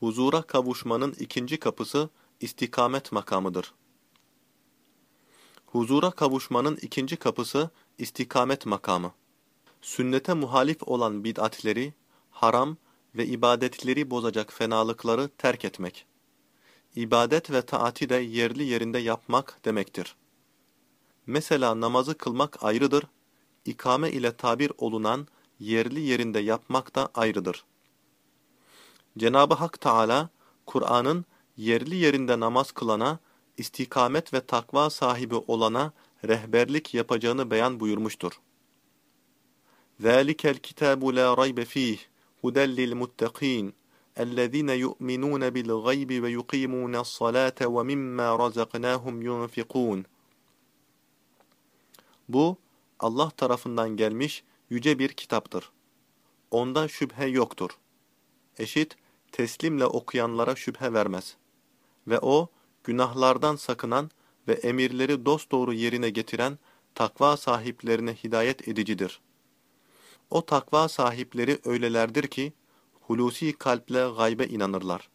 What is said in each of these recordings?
Huzura kavuşmanın ikinci kapısı istikamet makamıdır. Huzura kavuşmanın ikinci kapısı istikamet makamı. Sünnete muhalif olan bid'atleri, haram ve ibadetleri bozacak fenalıkları terk etmek. İbadet ve taati de yerli yerinde yapmak demektir. Mesela namazı kılmak ayrıdır, ikame ile tabir olunan yerli yerinde yapmak da ayrıdır. Cenabı Hak Teala Kur'an'ın yerli yerinde namaz kılana, istikamet ve takva sahibi olana rehberlik yapacağını beyan buyurmuştur. ذَٰلِكَ الْكِتَابُ لَا رَيْبَ ف۪يهِ هُدَى لِلْمُتَّق۪ينَ اَلَّذ۪ينَ يُؤْمِنُونَ بِالْغَيْبِ وَيُقِيمُونَ الصَّلَاةَ وَمِمَّا رَزَقْنَاهُمْ يُنْفِقُونَ Bu, Allah tarafından gelmiş yüce bir kitaptır. Onda şüphe yoktur. Eşit, teslimle okuyanlara şüphe vermez. Ve o, günahlardan sakınan ve emirleri dosdoğru yerine getiren takva sahiplerine hidayet edicidir. O takva sahipleri öylelerdir ki, hulusi kalple gaybe inanırlar.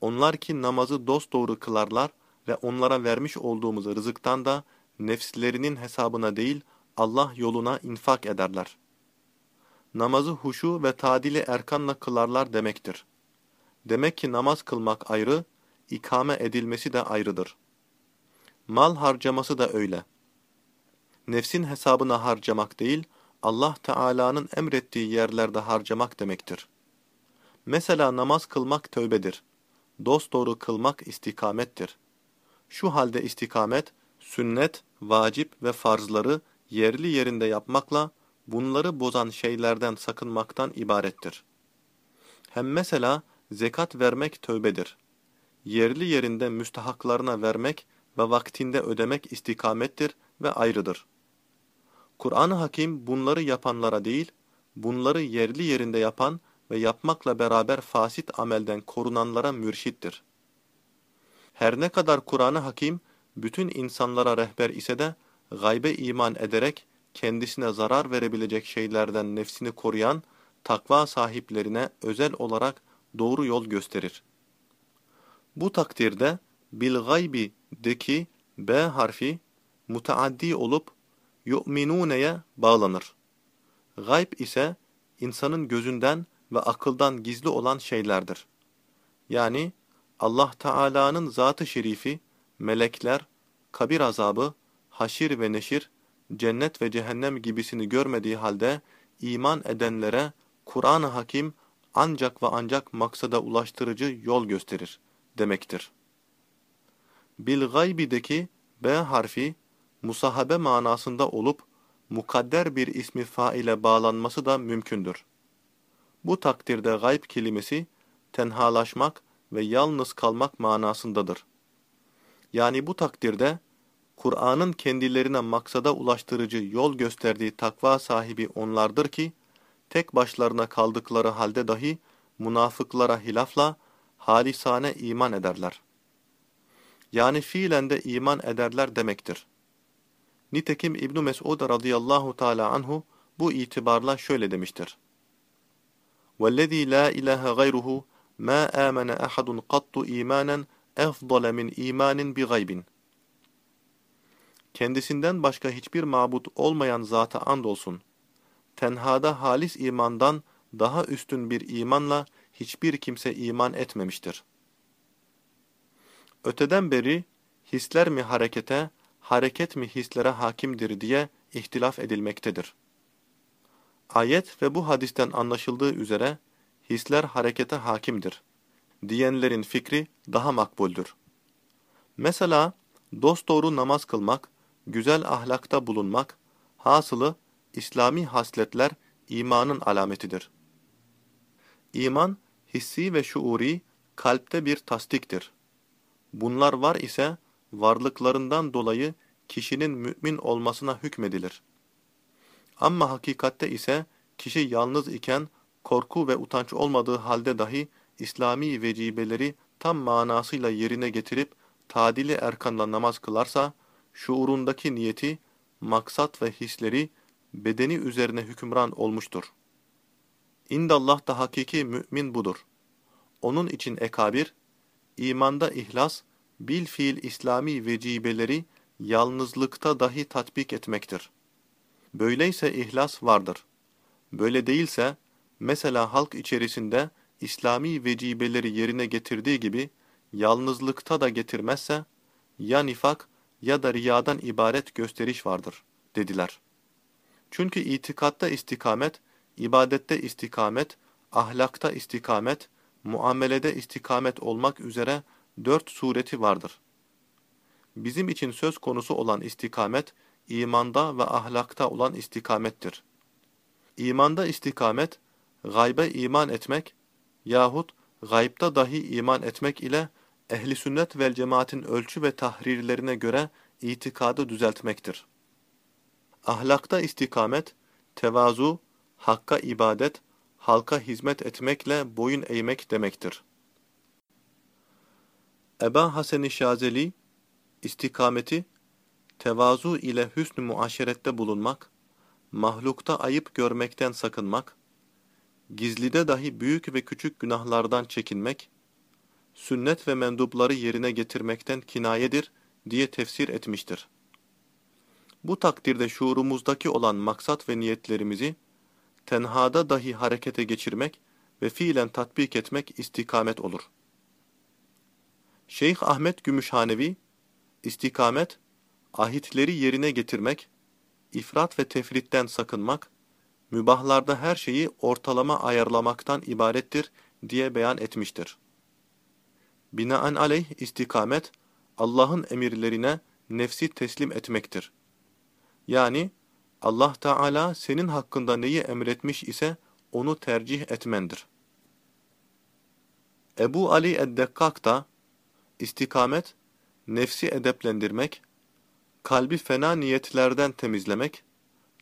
Onlar ki namazı dosdoğru kılarlar ve onlara vermiş olduğumuz rızıktan da nefslerinin hesabına değil Allah yoluna infak ederler. Namazı huşu ve tadili erkanla kılarlar demektir. Demek ki namaz kılmak ayrı, ikame edilmesi de ayrıdır. Mal harcaması da öyle. Nefsin hesabına harcamak değil, Allah Teala'nın emrettiği yerlerde harcamak demektir. Mesela namaz kılmak tövbedir. Dosdoğru kılmak istikamettir. Şu halde istikamet, sünnet, vacip ve farzları yerli yerinde yapmakla bunları bozan şeylerden sakınmaktan ibarettir. Hem mesela zekat vermek tövbedir. Yerli yerinde müstahaklarına vermek ve vaktinde ödemek istikamettir ve ayrıdır. Kur'an-ı Hakim bunları yapanlara değil, bunları yerli yerinde yapan ve yapmakla beraber fasit amelden korunanlara mürşittir. Her ne kadar Kur'an-ı Hakim bütün insanlara rehber ise de gaybe iman ederek kendisine zarar verebilecek şeylerden nefsini koruyan takva sahiplerine özel olarak doğru yol gösterir. Bu takdirde bil gaybi'deki B harfi mutaaddi olup yu'minune'ye bağlanır. Gayb ise insanın gözünden ve akıldan gizli olan şeylerdir. Yani Allah Teala'nın zatı şerifi, melekler, kabir azabı, haşir ve neşir, cennet ve cehennem gibisini görmediği halde iman edenlere Kur'an-ı Hakim ancak ve ancak maksada ulaştırıcı yol gösterir demektir. Bil gaybideki B harfi musahabe manasında olup mukadder bir ismi faile bağlanması da mümkündür. Bu takdirde gayb kelimesi tenhalaşmak ve yalnız kalmak manasındadır. Yani bu takdirde Kur'an'ın kendilerine maksada ulaştırıcı yol gösterdiği takva sahibi onlardır ki, tek başlarına kaldıkları halde dahi münafıklara hilafla halisane iman ederler. Yani fiilen de iman ederler demektir. Nitekim İbn Mesud radıyallahu teala anhu bu itibarla şöyle demiştir. "Vellezî la ilahe gayruhu ma amene ahadun kattu imanen efdale min imanin bi gaybin." Kendisinden başka hiçbir mabut olmayan zata andolsun. Tenhada halis imandan daha üstün bir imanla hiçbir kimse iman etmemiştir. Öteden beri hisler mi harekete, hareket mi hislere hakimdir diye ihtilaf edilmektedir. Ayet ve bu hadisten anlaşıldığı üzere hisler harekete hakimdir. Diyenlerin fikri daha makbuldür. Mesela dosdoğru namaz kılmak, güzel ahlakta bulunmak, hasılı İslami hasletler imanın alametidir. İman, hissi ve şuuri, kalpte bir tasdiktir. Bunlar var ise, varlıklarından dolayı kişinin mümin olmasına hükmedilir. Ama hakikatte ise, kişi yalnız iken, korku ve utanç olmadığı halde dahi, İslami vecibeleri tam manasıyla yerine getirip, tadili erkanla namaz kılarsa, şuurundaki niyeti, maksat ve hisleri bedeni üzerine hükümran olmuştur. İndallah da hakiki mümin budur. Onun için ekabir, imanda ihlas, bil fiil İslami vecibeleri yalnızlıkta dahi tatbik etmektir. Böyleyse ihlas vardır. Böyle değilse, mesela halk içerisinde İslami vecibeleri yerine getirdiği gibi, yalnızlıkta da getirmezse, ya nifak ya da riyadan ibaret gösteriş vardır, dediler. Çünkü itikatta istikamet, ibadette istikamet, ahlakta istikamet, muamelede istikamet olmak üzere dört sureti vardır. Bizim için söz konusu olan istikamet, imanda ve ahlakta olan istikamettir. İmanda istikamet, gaybe iman etmek yahut gaybta dahi iman etmek ile ehli sünnet vel cemaatin ölçü ve tahrirlerine göre itikadı düzeltmektir. Ahlakta istikamet, tevazu, hakka ibadet, halka hizmet etmekle boyun eğmek demektir. Eba Hasan-ı Şazeli, istikameti, tevazu ile hüsn-ü muaşerette bulunmak, mahlukta ayıp görmekten sakınmak, gizlide dahi büyük ve küçük günahlardan çekinmek, sünnet ve mendupları yerine getirmekten kinayedir diye tefsir etmiştir. Bu takdirde şuurumuzdaki olan maksat ve niyetlerimizi, tenhada dahi harekete geçirmek ve fiilen tatbik etmek istikamet olur. Şeyh Ahmet Gümüşhanevi, istikamet, ahitleri yerine getirmek, ifrat ve tefritten sakınmak, mübahlarda her şeyi ortalama ayarlamaktan ibarettir diye beyan etmiştir. Binaenaleyh istikamet, Allah'ın emirlerine nefsi teslim etmektir. Yani Allah Teala senin hakkında neyi emretmiş ise onu tercih etmendir. Ebu Ali Eddekkak da istikamet, nefsi edeplendirmek, kalbi fena niyetlerden temizlemek,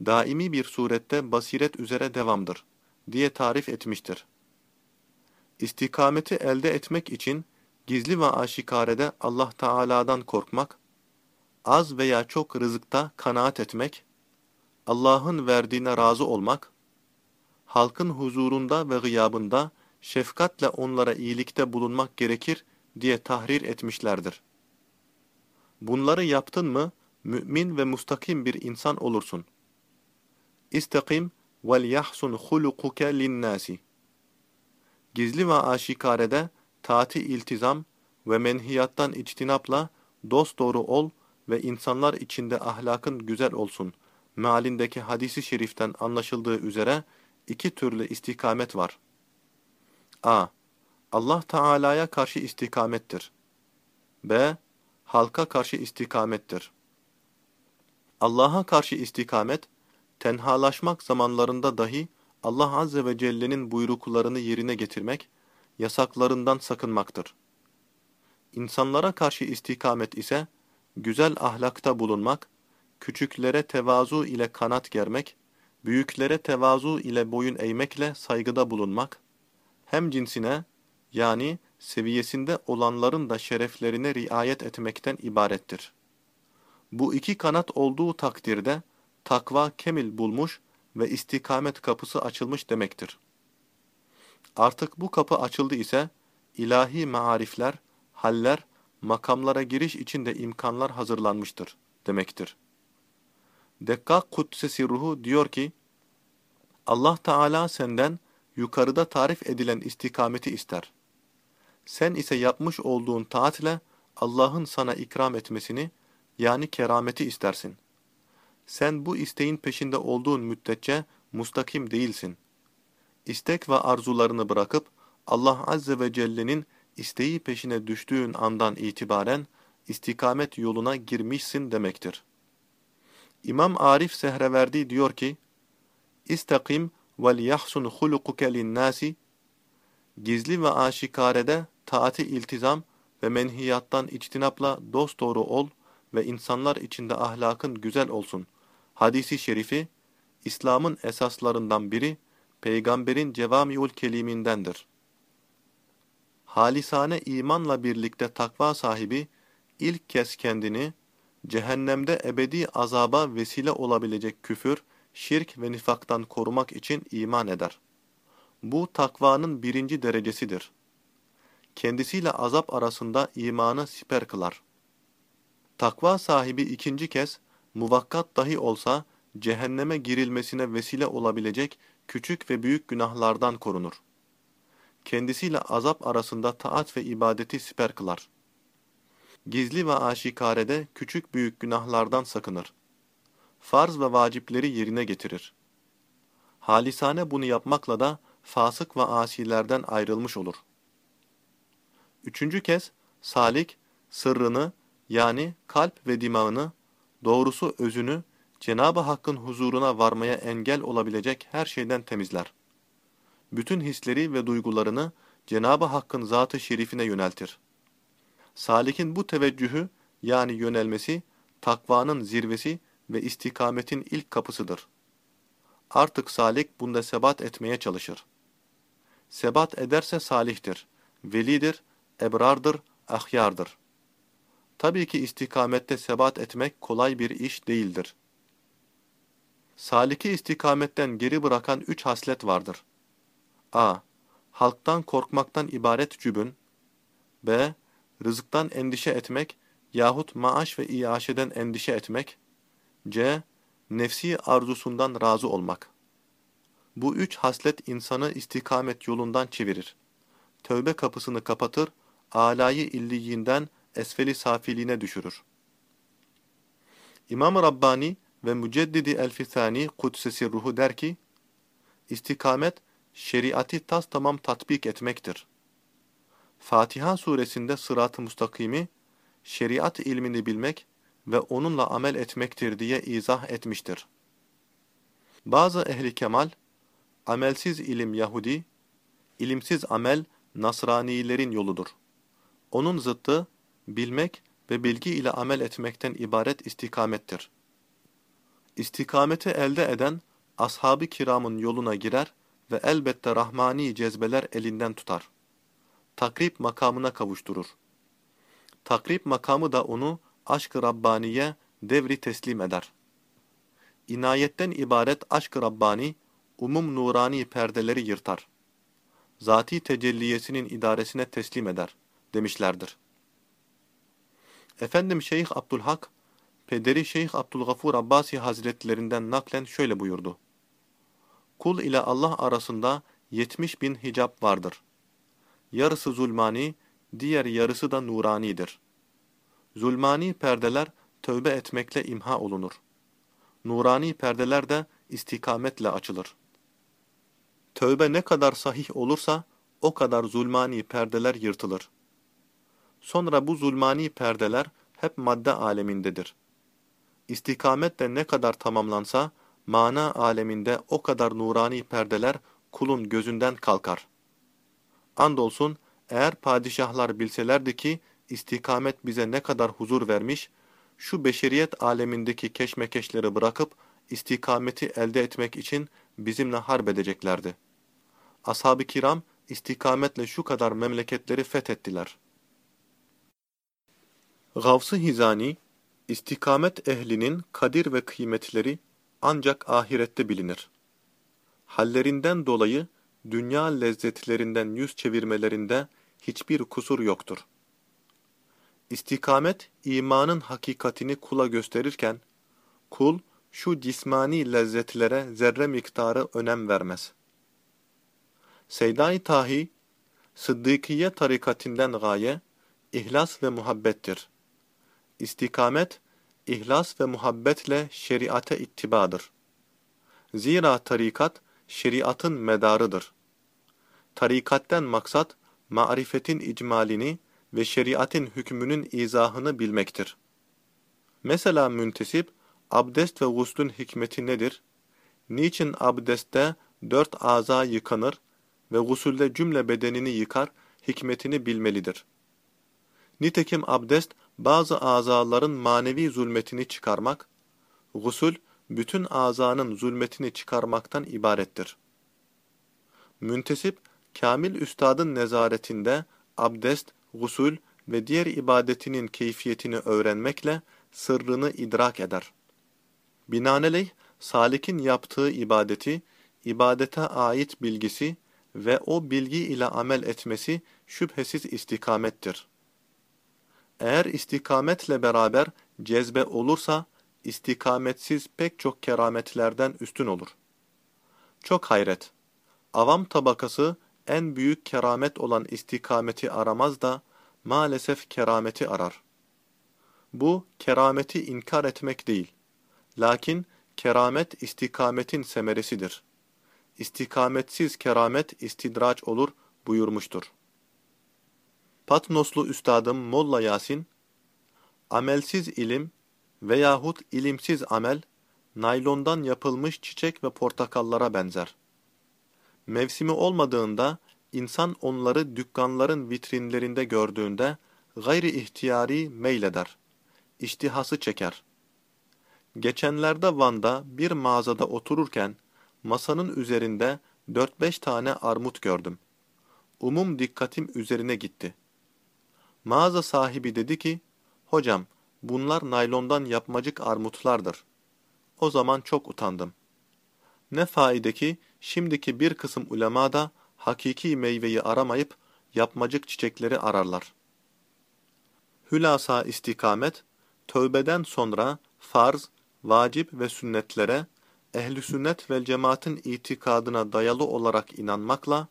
daimi bir surette basiret üzere devamdır diye tarif etmiştir. İstikameti elde etmek için gizli ve aşikarede Allah Teala'dan korkmak, az veya çok rızıkta kanaat etmek, Allah'ın verdiğine razı olmak, halkın huzurunda ve gıyabında şefkatle onlara iyilikte bulunmak gerekir diye tahrir etmişlerdir. Bunları yaptın mı, mümin ve mustakim bir insan olursun. İstakim vel yahsun hulukuke linnâsi. Gizli ve aşikarede taati iltizam ve menhiyattan içtinapla dosdoğru ol ve insanlar içinde ahlakın güzel olsun. Mealindeki hadisi şeriften anlaşıldığı üzere iki türlü istikamet var. a. Allah Teala'ya karşı istikamettir. b. Halka karşı istikamettir. Allah'a karşı istikamet, tenhalaşmak zamanlarında dahi Allah Azze ve Celle'nin buyruklarını yerine getirmek, yasaklarından sakınmaktır. İnsanlara karşı istikamet ise, güzel ahlakta bulunmak, küçüklere tevazu ile kanat germek, büyüklere tevazu ile boyun eğmekle saygıda bulunmak, hem cinsine, yani seviyesinde olanların da şereflerine riayet etmekten ibarettir. Bu iki kanat olduğu takdirde, takva kemil bulmuş ve istikamet kapısı açılmış demektir. Artık bu kapı açıldı ise, ilahi maarifler, haller, makamlara giriş için de imkanlar hazırlanmıştır demektir. Dekkak Kudsesi ruhu diyor ki, Allah Teala senden yukarıda tarif edilen istikameti ister. Sen ise yapmış olduğun taatle Allah'ın sana ikram etmesini, yani kerameti istersin. Sen bu isteğin peşinde olduğun müddetçe mustakim değilsin. İstek ve arzularını bırakıp Allah Azze ve Celle'nin isteği peşine düştüğün andan itibaren istikamet yoluna girmişsin demektir. İmam Arif Sehreverdi diyor ki, İstakim vel yahsun hulukuke linnâsi Gizli ve aşikarede taati iltizam ve menhiyattan içtinapla dosdoğru ol ve insanlar içinde ahlakın güzel olsun. Hadisi şerifi, İslam'ın esaslarından biri, peygamberin cevamiul kelimindendir. Halisane imanla birlikte takva sahibi, ilk kez kendini, cehennemde ebedi azaba vesile olabilecek küfür, şirk ve nifaktan korumak için iman eder. Bu takvanın birinci derecesidir. kendisiyle azap arasında imanı siper kılar. Takva sahibi ikinci kez, muvakkat dahi olsa, cehenneme girilmesine vesile olabilecek küçük ve büyük günahlardan korunur. Kendisiyle azap arasında taat ve ibadeti siper kılar. Gizli ve aşikarede küçük büyük günahlardan sakınır. Farz ve vacipleri yerine getirir. Halisane bunu yapmakla da fasık ve asilerden ayrılmış olur. Üçüncü kez, salik, sırrını, yani kalp ve dimağını, doğrusu özünü, Cenab-ı Hakk'ın huzuruna varmaya engel olabilecek her şeyden temizler. Bütün hisleri ve duygularını Cenab-ı Hakk'ın zatı şerifine yöneltir. Salik'in bu teveccühü yani yönelmesi, takvanın zirvesi ve istikametin ilk kapısıdır. Artık salik bunda sebat etmeye çalışır. Sebat ederse salihtir, velidir, ebrardır, ahyardır. Tabii ki istikamette sebat etmek kolay bir iş değildir. Saliki istikametten geri bırakan üç haslet vardır. A. Halktan korkmaktan ibaret cübün. b. Rızıktan endişe etmek yahut maaş ve iaşeden endişe etmek. c. Nefsi arzusundan razı olmak. Bu üç haslet insanı istikamet yolundan çevirir. Tövbe kapısını kapatır, alayı illiyinden esfeli safiliğine düşürür. İmam Rabbani ve Müceddidi Elfisani Kudsesi Ruhu der ki, İstikamet, şeriatı tas tamam tatbik etmektir. Fatiha suresinde sırat-ı mustakimi, şeriat ilmini bilmek ve onunla amel etmektir diye izah etmiştir. Bazı ehli kemal, amelsiz ilim Yahudi, ilimsiz amel Nasranilerin yoludur. Onun zıttı, bilmek ve bilgi ile amel etmekten ibaret istikamettir. İstikameti elde eden, ashab-ı kiramın yoluna girer ve elbette rahmani cezbeler elinden tutar. Takrib makamına kavuşturur. Takrib makamı da onu aşk-ı Rabbaniye devri teslim eder. İnayetten ibaret aşk-ı Rabbani, umum nurani perdeleri yırtar. Zati tecelliyesinin idaresine teslim eder, demişlerdir. Efendim Şeyh Abdülhak, pederi Şeyh Abdülgafur Abbasi Hazretlerinden naklen şöyle buyurdu. Kul ile Allah arasında yetmiş bin hicap vardır. Yarısı zulmani, diğer yarısı da nuranidir. Zulmani perdeler tövbe etmekle imha olunur. Nurani perdeler de istikametle açılır. Tövbe ne kadar sahih olursa o kadar zulmani perdeler yırtılır. Sonra bu zulmani perdeler hep madde alemindedir. İstikamet de ne kadar tamamlansa, mana aleminde o kadar nurani perdeler kulun gözünden kalkar. Andolsun, eğer padişahlar bilselerdi ki, istikamet bize ne kadar huzur vermiş, şu beşeriyet alemindeki keşmekeşleri bırakıp, istikameti elde etmek için bizimle harp edeceklerdi. Ashab-ı kiram, istikametle şu kadar memleketleri fethettiler. Gavs-ı Hizani, istikamet ehlinin kadir ve kıymetleri ancak ahirette bilinir. Hallerinden dolayı dünya lezzetlerinden yüz çevirmelerinde hiçbir kusur yoktur. İstikamet, imanın hakikatini kula gösterirken, kul şu cismani lezzetlere zerre miktarı önem vermez. Seyda-i Tahi, Sıddıkiye tarikatinden gaye, ihlas ve muhabbettir. İstikamet, ihlas ve muhabbetle şeriate ittibadır. Zira tarikat, şeriatın medarıdır. Tarikatten maksat, marifetin icmalini ve şeriatin hükmünün izahını bilmektir. Mesela müntesip, abdest ve guslün hikmeti nedir? Niçin abdestte dört aza yıkanır ve gusulde cümle bedenini yıkar, hikmetini bilmelidir. Nitekim abdest, bazı azaların manevi zulmetini çıkarmak, gusül, bütün azanın zulmetini çıkarmaktan ibarettir. Müntesip, kamil üstadın nezaretinde abdest, gusül ve diğer ibadetinin keyfiyetini öğrenmekle sırrını idrak eder. Binaenaleyh, salikin yaptığı ibadeti, ibadete ait bilgisi ve o bilgi ile amel etmesi şüphesiz istikamettir. Eğer istikametle beraber cezbe olursa, istikametsiz pek çok kerametlerden üstün olur. Çok hayret! Avam tabakası en büyük keramet olan istikameti aramaz da, maalesef kerameti arar. Bu, kerameti inkar etmek değil. Lakin, keramet istikametin semeresidir. İstikametsiz keramet istidraç olur buyurmuştur. Patnoslu üstadım Molla Yasin, amelsiz ilim veyahut ilimsiz amel, naylondan yapılmış çiçek ve portakallara benzer. Mevsimi olmadığında, insan onları dükkanların vitrinlerinde gördüğünde, gayri ihtiyari meyleder. İştihası çeker. Geçenlerde Van'da bir mağazada otururken, masanın üzerinde 4-5 tane armut gördüm. Umum dikkatim üzerine gitti. Mağaza sahibi dedi ki, Hocam, bunlar naylondan yapmacık armutlardır. O zaman çok utandım. Ne faide ki, şimdiki bir kısım ulema da hakiki meyveyi aramayıp yapmacık çiçekleri ararlar. Hülasa istikamet, tövbeden sonra farz, vacip ve sünnetlere, ehli sünnet vel cemaatin itikadına dayalı olarak inanmakla,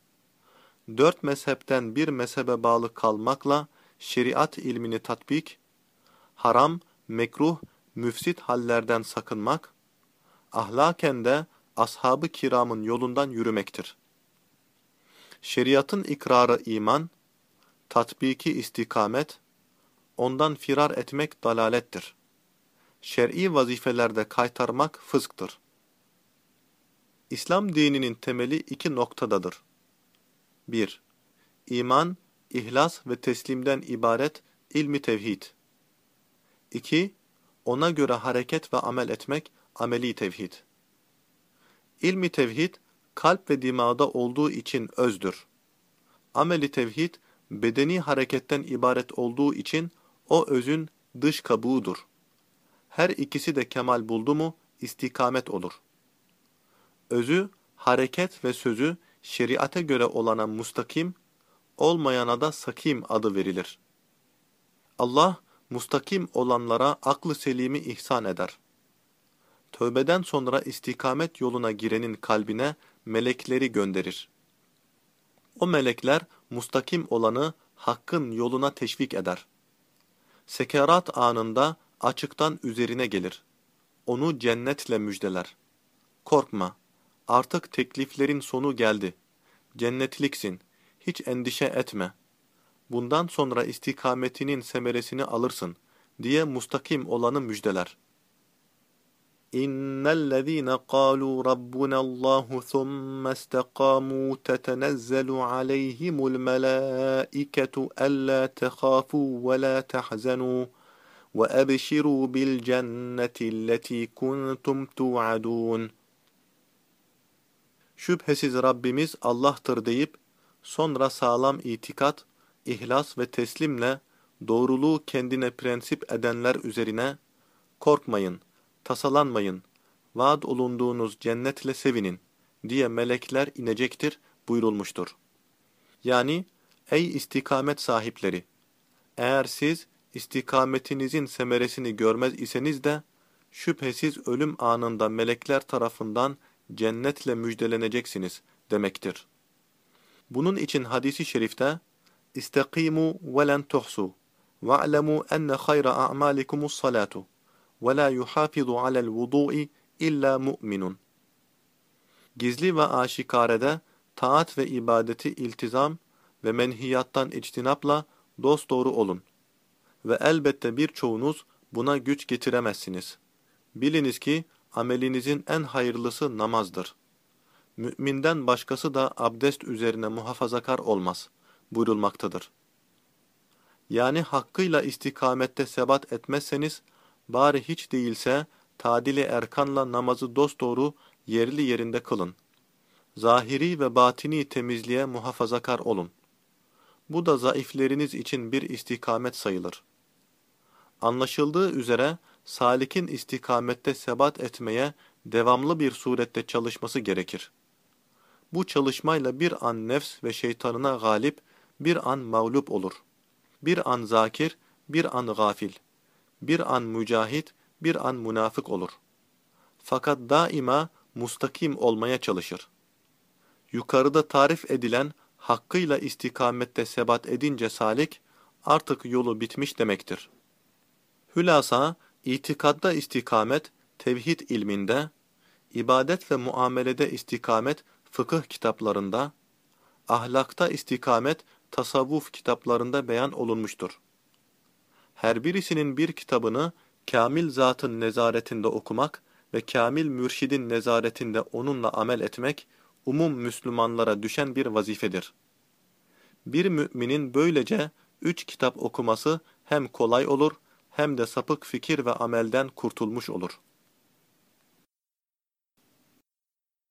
dört mezhepten bir mezhebe bağlı kalmakla şeriat ilmini tatbik, haram, mekruh, müfsit hallerden sakınmak, ahlaken de ashab-ı kiramın yolundan yürümektir. Şeriatın ikrarı iman, tatbiki istikamet, ondan firar etmek dalalettir. Şer'i vazifelerde kaytarmak fısktır. İslam dininin temeli iki noktadadır. 1. İman, ihlas ve teslimden ibaret ilmi tevhid. 2. Ona göre hareket ve amel etmek ameli tevhid. İlmi tevhid, kalp ve dimağda olduğu için özdür. Ameli tevhid, bedeni hareketten ibaret olduğu için o özün dış kabuğudur. Her ikisi de kemal buldu mu istikamet olur. Özü, hareket ve sözü şeriate göre olana mustakim, olmayana da sakim adı verilir. Allah, mustakim olanlara aklı selimi ihsan eder. Tövbeden sonra istikamet yoluna girenin kalbine melekleri gönderir. O melekler mustakim olanı hakkın yoluna teşvik eder. Sekerat anında açıktan üzerine gelir. Onu cennetle müjdeler. Korkma, artık tekliflerin sonu geldi. Cennetliksin, hiç endişe etme. Bundan sonra istikametinin semeresini alırsın diye mustakim olanı müjdeler. إن الذين قالوا ربنا الله ثم استقاموا تتنزل عليهم الملائكة ألا تخافوا ولا تحزنوا وأبشروا بالجنة التي كنتم توعدون Şüphesiz Rabbimiz Allah'tır deyip sonra sağlam itikat, ihlas ve teslimle doğruluğu kendine prensip edenler üzerine korkmayın, tasalanmayın, vaat olunduğunuz cennetle sevinin diye melekler inecektir buyurulmuştur. Yani ey istikamet sahipleri! Eğer siz istikametinizin semeresini görmez iseniz de şüphesiz ölüm anında melekler tarafından cennetle müjdeleneceksiniz demektir. Bunun için hadisi şerifte İstakimu ve len tuhsu ve'lemu enne hayra a'malikumus salatu ve la yuhafizu alel vudu'i illa mu'minun. Gizli ve aşikarede taat ve ibadeti iltizam ve menhiyattan içtinapla dosdoğru olun. Ve elbette birçoğunuz buna güç getiremezsiniz. Biliniz ki amelinizin en hayırlısı namazdır. Mü'minden başkası da abdest üzerine muhafazakar olmaz buyurulmaktadır. Yani hakkıyla istikamette sebat etmezseniz, bari hiç değilse tadili erkanla namazı dosdoğru yerli yerinde kılın. Zahiri ve batini temizliğe muhafazakar olun. Bu da zayıfleriniz için bir istikamet sayılır. Anlaşıldığı üzere, salikin istikamette sebat etmeye devamlı bir surette çalışması gerekir. Bu çalışmayla bir an nefs ve şeytanına galip, bir an mağlup olur. Bir an zakir, bir an gafil. Bir an mücahit, bir an münafık olur. Fakat daima mustakim olmaya çalışır. Yukarıda tarif edilen hakkıyla istikamette sebat edince salik, artık yolu bitmiş demektir. Hülasa, itikadda istikamet, tevhid ilminde, ibadet ve muamelede istikamet, fıkıh kitaplarında, ahlakta istikamet, tasavvuf kitaplarında beyan olunmuştur. Her birisinin bir kitabını kamil zatın nezaretinde okumak ve kamil mürşidin nezaretinde onunla amel etmek, umum Müslümanlara düşen bir vazifedir. Bir müminin böylece üç kitap okuması hem kolay olur hem de sapık fikir ve amelden kurtulmuş olur.